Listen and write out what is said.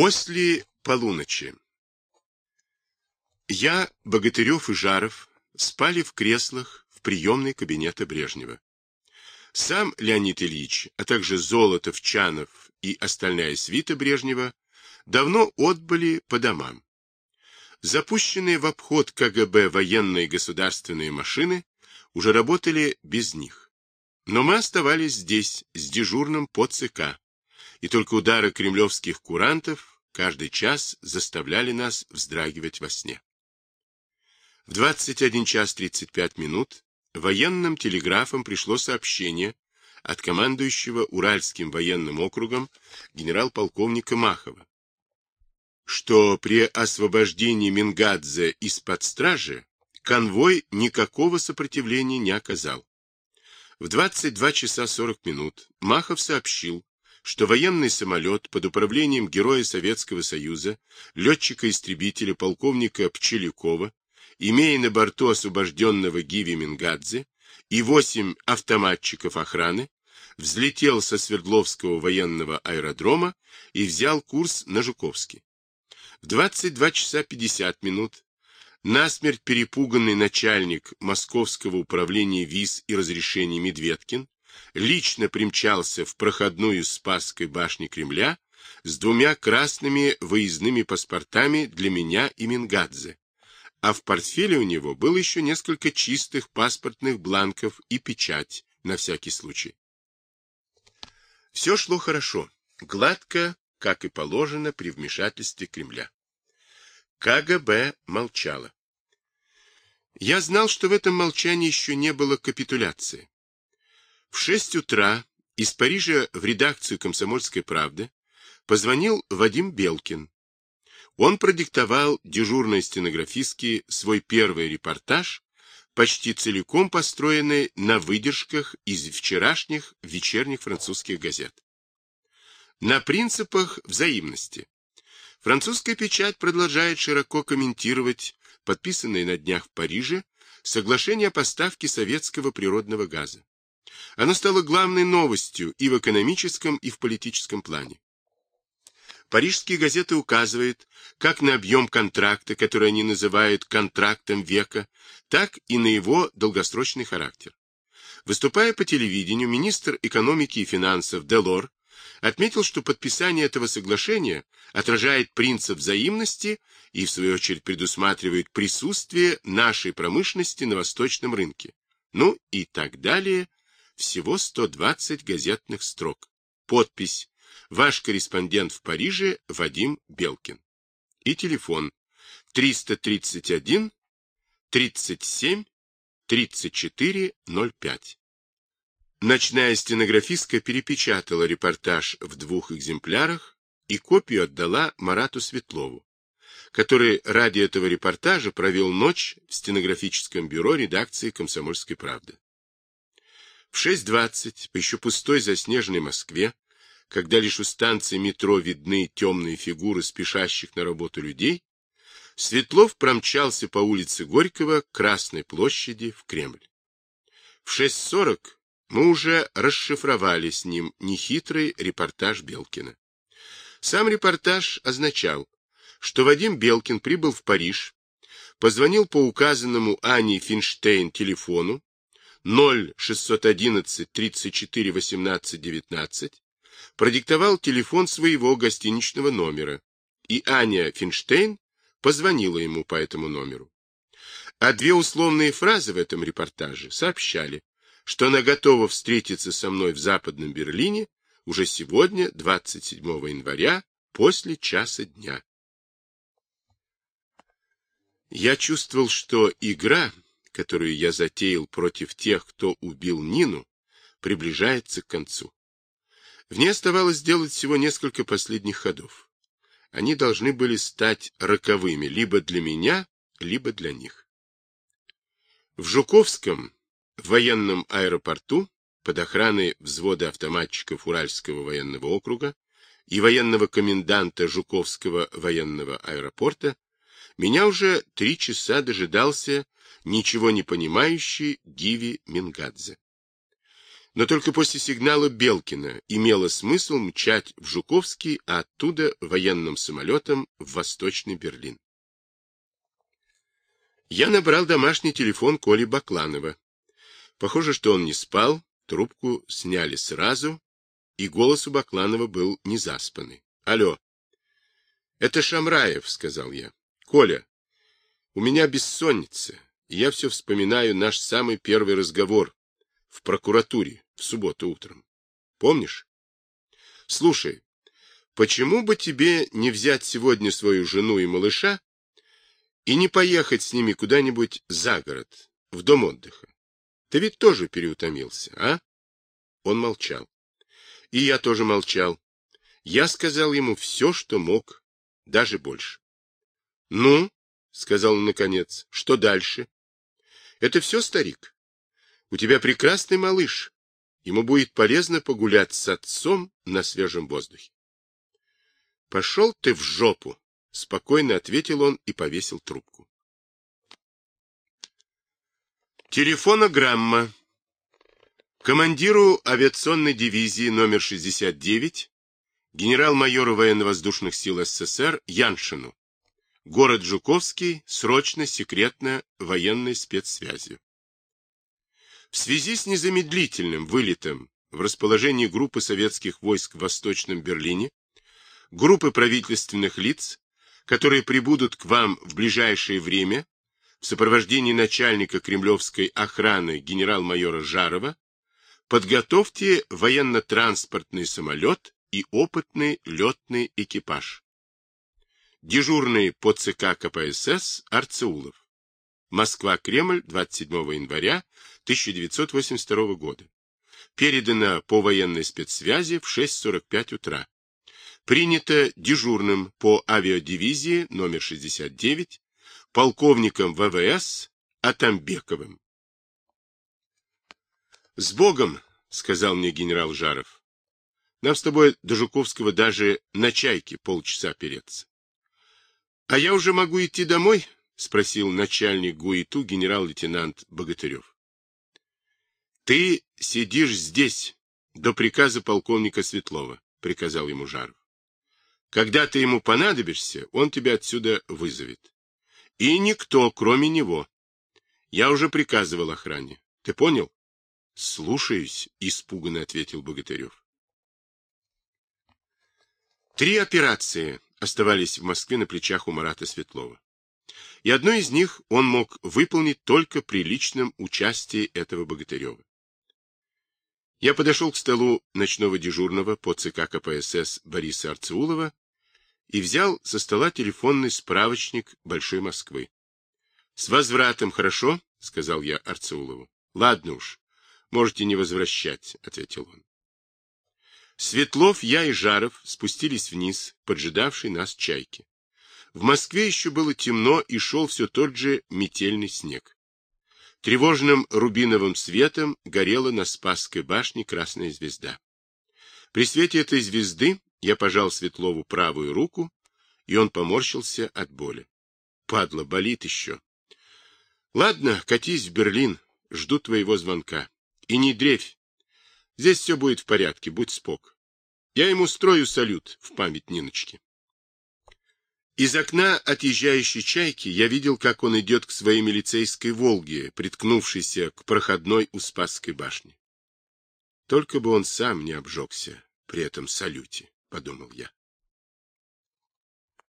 После полуночи я, Богатырев и Жаров спали в креслах в приемной кабинета Брежнева. Сам Леонид Ильич, а также Золотов, Чанов и остальная свита Брежнева давно отбыли по домам. Запущенные в обход КГБ военные государственные машины уже работали без них. Но мы оставались здесь с дежурным по ЦК, и только удары кремлевских курантов каждый час заставляли нас вздрагивать во сне. В 21 час 35 минут военным телеграфом пришло сообщение от командующего Уральским военным округом генерал-полковника Махова, что при освобождении Мингадзе из-под стражи конвой никакого сопротивления не оказал. В 22 часа 40 минут Махов сообщил, что военный самолет под управлением Героя Советского Союза, летчика-истребителя полковника Пчелякова, имея на борту освобожденного Гиви Мингадзе и восемь автоматчиков охраны, взлетел со Свердловского военного аэродрома и взял курс на Жуковский. В 22 часа 50 минут насмерть перепуганный начальник Московского управления виз и разрешений Медведкин лично примчался в проходную Спасской башни Кремля с двумя красными выездными паспортами для меня и Мингадзе, а в портфеле у него было еще несколько чистых паспортных бланков и печать на всякий случай. Все шло хорошо, гладко, как и положено при вмешательстве Кремля. КГБ молчало. Я знал, что в этом молчании еще не было капитуляции. В шесть утра из Парижа в редакцию «Комсомольской правды» позвонил Вадим Белкин. Он продиктовал дежурной стенографистке свой первый репортаж, почти целиком построенный на выдержках из вчерашних вечерних французских газет. На принципах взаимности. Французская печать продолжает широко комментировать подписанное на днях в Париже соглашение о поставке советского природного газа. Оно стало главной новостью и в экономическом, и в политическом плане. Парижские газеты указывают как на объем контракта, который они называют контрактом века, так и на его долгосрочный характер. Выступая по телевидению, министр экономики и финансов Делор отметил, что подписание этого соглашения отражает принцип взаимности и, в свою очередь, предусматривает присутствие нашей промышленности на восточном рынке. Ну и так далее. Всего 120 газетных строк. Подпись Ваш корреспондент в Париже Вадим Белкин. И телефон 331 37 34 05. Ночная стенографистка перепечатала репортаж в двух экземплярах и копию отдала Марату Светлову, который ради этого репортажа провел ночь в стенографическом бюро редакции «Комсомольской правды». В 6.20 по еще пустой заснеженной Москве когда лишь у станции метро видны темные фигуры спешащих на работу людей, Светлов промчался по улице Горького к Красной площади в Кремль. В 6.40 мы уже расшифровали с ним нехитрый репортаж Белкина. Сам репортаж означал, что Вадим Белкин прибыл в Париж, позвонил по указанному Ане Финштейн телефону 0611 34 18 19 продиктовал телефон своего гостиничного номера, и Аня Финштейн позвонила ему по этому номеру. А две условные фразы в этом репортаже сообщали, что она готова встретиться со мной в Западном Берлине уже сегодня, 27 января, после часа дня. Я чувствовал, что игра, которую я затеял против тех, кто убил Нину, приближается к концу. В ней оставалось сделать всего несколько последних ходов. Они должны были стать роковыми либо для меня, либо для них. В Жуковском в военном аэропорту под охраной взвода автоматчиков Уральского военного округа и военного коменданта Жуковского военного аэропорта меня уже три часа дожидался ничего не понимающий Гиви Мингадзе. но только после сигнала Белкина имело смысл мчать в Жуковский, а оттуда военным самолетом в Восточный Берлин. Я набрал домашний телефон Коли Бакланова. Похоже, что он не спал, трубку сняли сразу, и голос у Бакланова был не заспанный. Алло. Это Шамраев, сказал я. Коля, у меня бессонница, я все вспоминаю наш самый первый разговор в прокуратуре в субботу утром. Помнишь? Слушай, почему бы тебе не взять сегодня свою жену и малыша и не поехать с ними куда-нибудь за город, в дом отдыха? Ты ведь тоже переутомился, а? Он молчал. И я тоже молчал. Я сказал ему все, что мог, даже больше. — Ну, — сказал он наконец, — что дальше? — Это все, старик? У тебя прекрасный малыш. Ему будет полезно погулять с отцом на свежем воздухе. — Пошел ты в жопу, — спокойно ответил он и повесил трубку. Телефонограмма. Командиру авиационной дивизии номер 69, генерал-майору военно-воздушных сил СССР Яншину. Город Жуковский, срочно, секретно, военной спецсвязью. В связи с незамедлительным вылетом в расположении группы советских войск в Восточном Берлине, группы правительственных лиц, которые прибудут к вам в ближайшее время в сопровождении начальника кремлевской охраны генерал-майора Жарова, подготовьте военно-транспортный самолет и опытный летный экипаж. Дежурный по ЦК КПСС Арцеулов. Москва-Кремль, 27 января 1982 года. Передано по военной спецсвязи в 6.45 утра. Принято дежурным по авиадивизии номер 69 полковником ВВС Атамбековым. «С Богом!» — сказал мне генерал Жаров. «Нам с тобой до Жуковского даже на чайке полчаса переться». «А я уже могу идти домой?» — спросил начальник ГУИТУ генерал-лейтенант Богатырев. — Ты сидишь здесь до приказа полковника Светлова, — приказал ему Жаров. — Когда ты ему понадобишься, он тебя отсюда вызовет. И никто, кроме него. Я уже приказывал охране. Ты понял? — Слушаюсь, — испуганно ответил Богатырев. Три операции оставались в Москве на плечах у Марата Светлова и одно из них он мог выполнить только при личном участии этого Богатырева. Я подошел к столу ночного дежурного по ЦК КПСС Бориса Арцеулова и взял со стола телефонный справочник Большой Москвы. — С возвратом хорошо? — сказал я Арцеулову. — Ладно уж, можете не возвращать, — ответил он. Светлов, я и Жаров спустились вниз, поджидавший нас чайки. В Москве еще было темно и шел все тот же метельный снег. Тревожным рубиновым светом горела на Спасской башне красная звезда. При свете этой звезды я пожал Светлову правую руку, и он поморщился от боли. Падла, болит еще. Ладно, катись в Берлин, жду твоего звонка. И не дрейфь. Здесь все будет в порядке, будь спок. Я ему строю салют в память Ниночки. Из окна отъезжающей чайки я видел, как он идет к своей милицейской «Волге», приткнувшейся к проходной у Спасской башни. Только бы он сам не обжегся при этом салюте, — подумал я.